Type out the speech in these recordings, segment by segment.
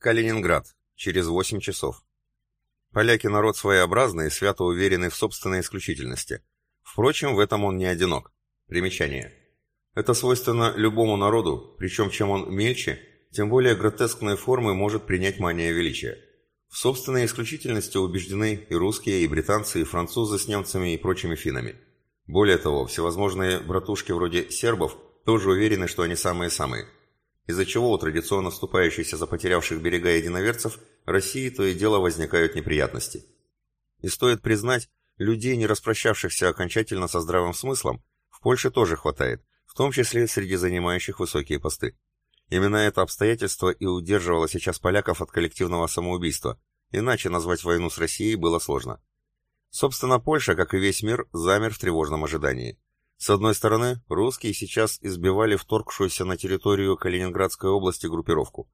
Калининград. Через 8 часов. Поляки народ своеобразный и свято уверенный в собственной исключительности. Впрочем, в этом он не одинок. Примечание. Это свойственно любому народу, причем чем он мельче, тем более гротескные формы может принять мания величия. В собственной исключительности убеждены и русские, и британцы, и французы с немцами и прочими финнами. Более того, всевозможные братушки вроде сербов тоже уверены, что они самые-самые – из-за чего у традиционно вступающихся за потерявших берега единоверцев России то и дело возникают неприятности. И стоит признать, людей, не распрощавшихся окончательно со здравым смыслом, в Польше тоже хватает, в том числе среди занимающих высокие посты. Именно это обстоятельство и удерживало сейчас поляков от коллективного самоубийства, иначе назвать войну с Россией было сложно. Собственно, Польша, как и весь мир, замер в тревожном ожидании. С одной стороны, русские сейчас избивали вторгшуюся на территорию Калининградской области группировку.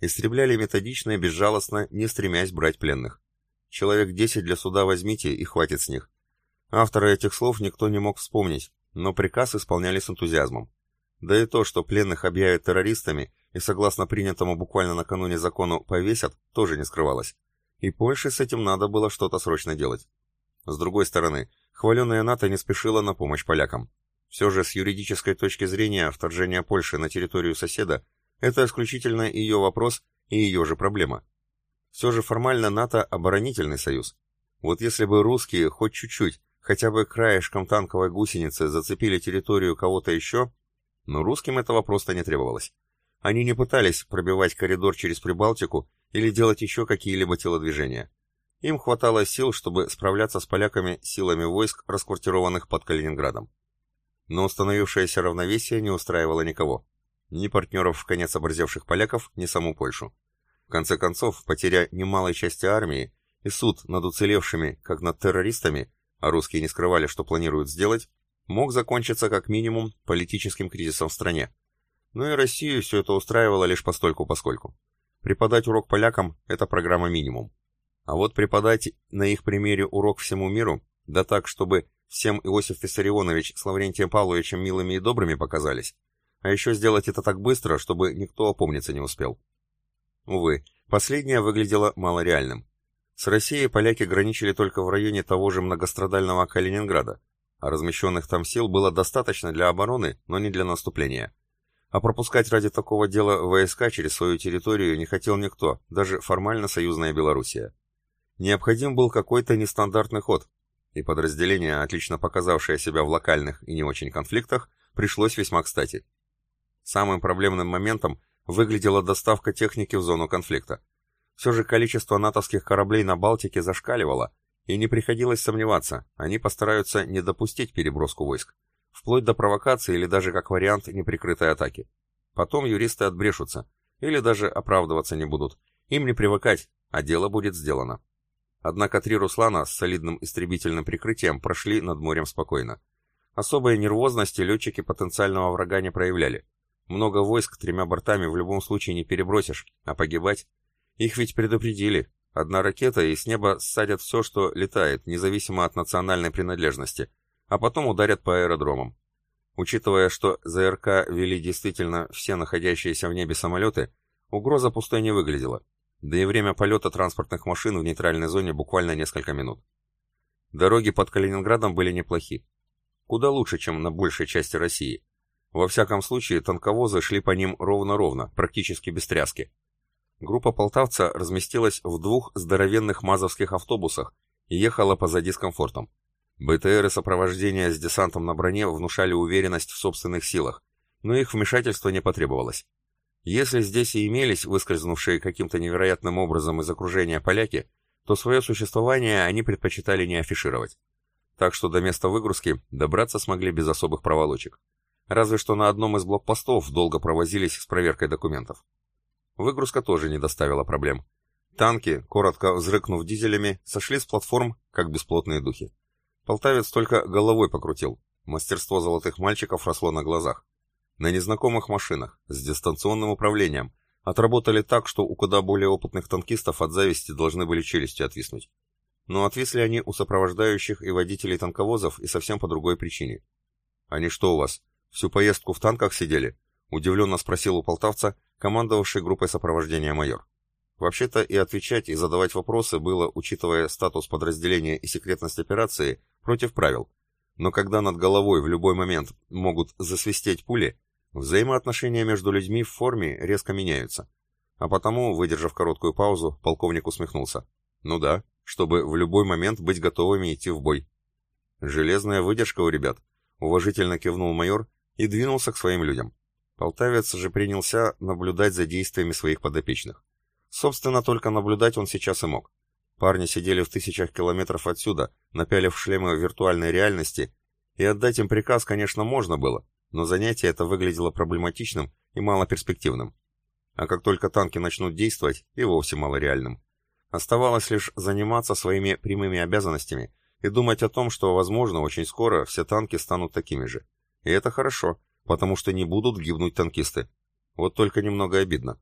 Истребляли методично и безжалостно, не стремясь брать пленных. Человек 10 для суда возьмите и хватит с них. Автора этих слов никто не мог вспомнить, но приказ исполняли с энтузиазмом. Да и то, что пленных объявят террористами и, согласно принятому буквально накануне закону, повесят, тоже не скрывалось. И Польше с этим надо было что-то срочно делать. С другой стороны, Хваленая НАТО не спешила на помощь полякам. Все же с юридической точки зрения вторжение Польши на территорию соседа – это исключительно ее вопрос и ее же проблема. Все же формально НАТО – оборонительный союз. Вот если бы русские хоть чуть-чуть, хотя бы краешком танковой гусеницы зацепили территорию кого-то еще, но русским этого просто не требовалось. Они не пытались пробивать коридор через Прибалтику или делать еще какие-либо телодвижения. Им хватало сил, чтобы справляться с поляками силами войск, расквартированных под Калининградом. Но установившееся равновесие не устраивало никого. Ни партнеров в конец оборзевших поляков, ни саму Польшу. В конце концов, потеря немалой части армии и суд над уцелевшими, как над террористами, а русские не скрывали, что планируют сделать, мог закончиться как минимум политическим кризисом в стране. Но и Россию все это устраивало лишь постольку-поскольку. Преподать урок полякам – это программа минимум. А вот преподать на их примере урок всему миру, да так, чтобы всем Иосиф Виссарионович с Лаврентием Павловичем милыми и добрыми показались, а еще сделать это так быстро, чтобы никто опомниться не успел. Увы, последнее выглядело малореальным. С Россией поляки граничили только в районе того же многострадального Калининграда, а размещенных там сил было достаточно для обороны, но не для наступления. А пропускать ради такого дела войска через свою территорию не хотел никто, даже формально союзная Белоруссия. Необходим был какой-то нестандартный ход, и подразделение, отлично показавшее себя в локальных и не очень конфликтах, пришлось весьма кстати. Самым проблемным моментом выглядела доставка техники в зону конфликта. Все же количество натовских кораблей на Балтике зашкаливало, и не приходилось сомневаться, они постараются не допустить переброску войск, вплоть до провокации или даже как вариант неприкрытой атаки. Потом юристы отбрешутся, или даже оправдываться не будут. Им не привыкать, а дело будет сделано. Однако три «Руслана» с солидным истребительным прикрытием прошли над морем спокойно. Особой нервозности летчики потенциального врага не проявляли. Много войск тремя бортами в любом случае не перебросишь, а погибать? Их ведь предупредили. Одна ракета, и с неба ссадят все, что летает, независимо от национальной принадлежности, а потом ударят по аэродромам. Учитывая, что ЗРК вели действительно все находящиеся в небе самолеты, угроза пустой не выглядела да и время полета транспортных машин в нейтральной зоне буквально несколько минут. Дороги под Калининградом были неплохи. Куда лучше, чем на большей части России. Во всяком случае, танковозы шли по ним ровно-ровно, практически без тряски. Группа полтавца разместилась в двух здоровенных мазовских автобусах и ехала позади с комфортом. БТРы сопровождения с десантом на броне внушали уверенность в собственных силах, но их вмешательство не потребовалось. Если здесь и имелись выскользнувшие каким-то невероятным образом из окружения поляки, то свое существование они предпочитали не афишировать. Так что до места выгрузки добраться смогли без особых проволочек. Разве что на одном из блокпостов долго провозились с проверкой документов. Выгрузка тоже не доставила проблем. Танки, коротко взрыкнув дизелями, сошли с платформ, как бесплотные духи. Полтавец только головой покрутил. Мастерство золотых мальчиков росло на глазах на незнакомых машинах, с дистанционным управлением, отработали так, что у куда более опытных танкистов от зависти должны были челюсти отвиснуть. Но отвисли они у сопровождающих и водителей танковозов и совсем по другой причине. «Они что у вас, всю поездку в танках сидели?» — удивленно спросил у полтавца, командовавший группой сопровождения майор. Вообще-то и отвечать, и задавать вопросы было, учитывая статус подразделения и секретность операции, против правил. Но когда над головой в любой момент могут засвистеть пули, взаимоотношения между людьми в форме резко меняются. А потому, выдержав короткую паузу, полковник усмехнулся. Ну да, чтобы в любой момент быть готовыми идти в бой. Железная выдержка у ребят, уважительно кивнул майор и двинулся к своим людям. Полтавец же принялся наблюдать за действиями своих подопечных. Собственно, только наблюдать он сейчас и мог. Парни сидели в тысячах километров отсюда, напялив шлемы виртуальной реальности, и отдать им приказ, конечно, можно было, но занятие это выглядело проблематичным и малоперспективным. А как только танки начнут действовать, и вовсе малореальным. Оставалось лишь заниматься своими прямыми обязанностями и думать о том, что, возможно, очень скоро все танки станут такими же. И это хорошо, потому что не будут гибнуть танкисты. Вот только немного обидно.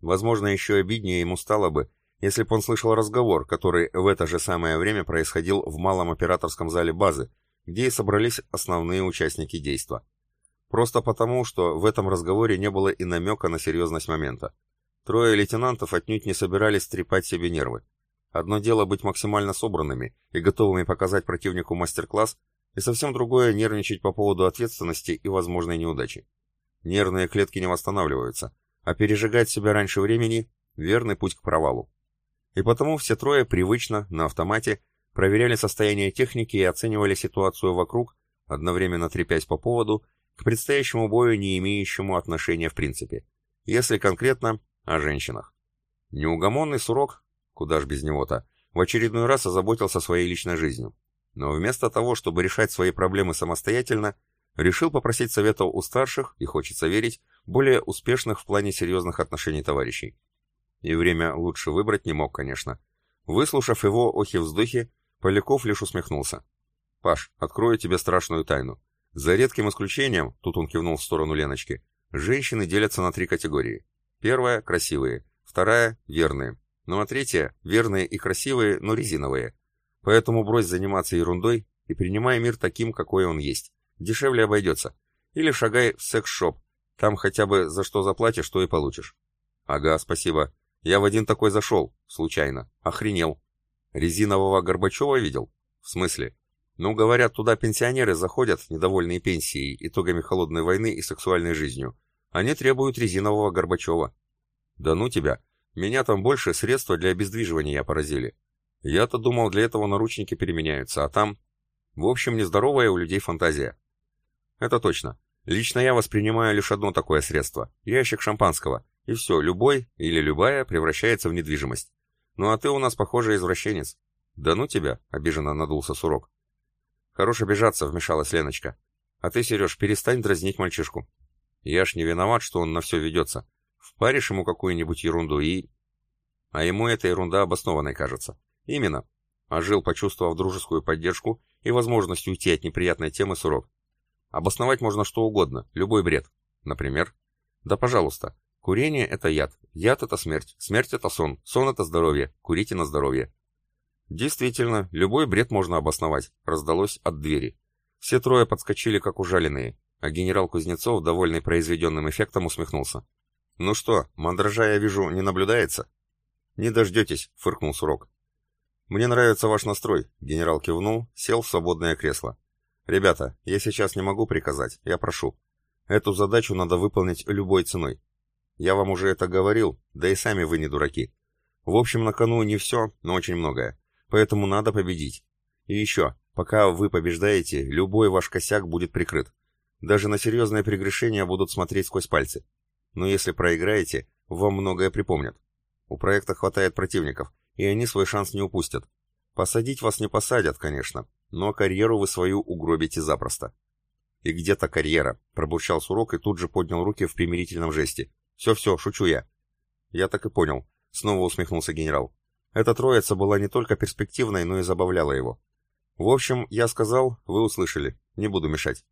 Возможно, еще обиднее ему стало бы, если бы он слышал разговор, который в это же самое время происходил в малом операторском зале базы, где и собрались основные участники действа. Просто потому, что в этом разговоре не было и намека на серьезность момента. Трое лейтенантов отнюдь не собирались трепать себе нервы. Одно дело быть максимально собранными и готовыми показать противнику мастер-класс, и совсем другое нервничать по поводу ответственности и возможной неудачи. Нервные клетки не восстанавливаются, а пережигать себя раньше времени – верный путь к провалу. И потому все трое привычно, на автомате, проверяли состояние техники и оценивали ситуацию вокруг, одновременно трепясь по поводу, к предстоящему бою не имеющему отношения в принципе. Если конкретно, о женщинах. Неугомонный Сурок, куда ж без него-то, в очередной раз озаботился своей личной жизнью. Но вместо того, чтобы решать свои проблемы самостоятельно, решил попросить совета у старших, и хочется верить, более успешных в плане серьезных отношений товарищей. И время лучше выбрать не мог, конечно. Выслушав его охи-вздохи, Поляков лишь усмехнулся. «Паш, открою тебе страшную тайну. За редким исключением, тут он кивнул в сторону Леночки, женщины делятся на три категории. Первая – красивые, вторая – верные, ну а третья – верные и красивые, но резиновые. Поэтому брось заниматься ерундой и принимай мир таким, какой он есть. Дешевле обойдется. Или шагай в секс-шоп, там хотя бы за что заплатишь, то и получишь. Ага, спасибо. Я в один такой зашел, случайно. Охренел. Резинового Горбачева видел? В смысле? Ну, говорят, туда пенсионеры заходят, недовольные пенсией, итогами холодной войны и сексуальной жизнью. Они требуют резинового Горбачева. Да ну тебя. Меня там больше средства для обездвиживания поразили. Я-то думал, для этого наручники переменяются, а там... В общем, нездоровая у людей фантазия. Это точно. Лично я воспринимаю лишь одно такое средство – ящик шампанского. И все, любой или любая превращается в недвижимость. Ну а ты у нас, похоже, извращенец. Да ну тебя, обиженно надулся Сурок. Хорош обижаться, вмешалась Леночка. А ты, Сереж, перестань дразнить мальчишку. Я ж не виноват, что он на все ведется. Впаришь ему какую-нибудь ерунду и... А ему эта ерунда обоснованной кажется. Именно. А жил, почувствовав дружескую поддержку и возможность уйти от неприятной темы с урок. Обосновать можно что угодно, любой бред. Например? Да пожалуйста. Курение – это яд. Яд – это смерть. Смерть – это сон. Сон – это здоровье. Курите на здоровье. Действительно, любой бред можно обосновать. Раздалось от двери. Все трое подскочили, как ужаленные а генерал Кузнецов, довольный произведенным эффектом, усмехнулся. «Ну что, мандража, я вижу, не наблюдается?» «Не дождетесь», — фыркнул Сурок. «Мне нравится ваш настрой», — генерал кивнул, сел в свободное кресло. «Ребята, я сейчас не могу приказать, я прошу. Эту задачу надо выполнить любой ценой. Я вам уже это говорил, да и сами вы не дураки. В общем, на кону не все, но очень многое. Поэтому надо победить. И еще, пока вы побеждаете, любой ваш косяк будет прикрыт. Даже на серьезные прегрешения будут смотреть сквозь пальцы. Но если проиграете, вам многое припомнят. У проекта хватает противников, и они свой шанс не упустят. Посадить вас не посадят, конечно, но карьеру вы свою угробите запросто. И где-то карьера, пробурчал Сурок и тут же поднял руки в примирительном жесте. Все-все, шучу я. Я так и понял, снова усмехнулся генерал. Эта троица была не только перспективной, но и забавляла его. В общем, я сказал, вы услышали, не буду мешать.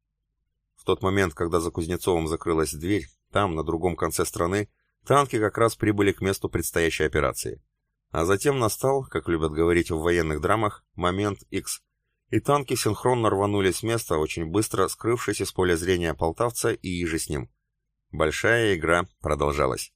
В тот момент, когда за Кузнецовым закрылась дверь, там, на другом конце страны, танки как раз прибыли к месту предстоящей операции. А затем настал, как любят говорить в военных драмах, момент X, и танки синхронно рванули с места, очень быстро скрывшись из поля зрения полтавца и иже с ним. Большая игра продолжалась.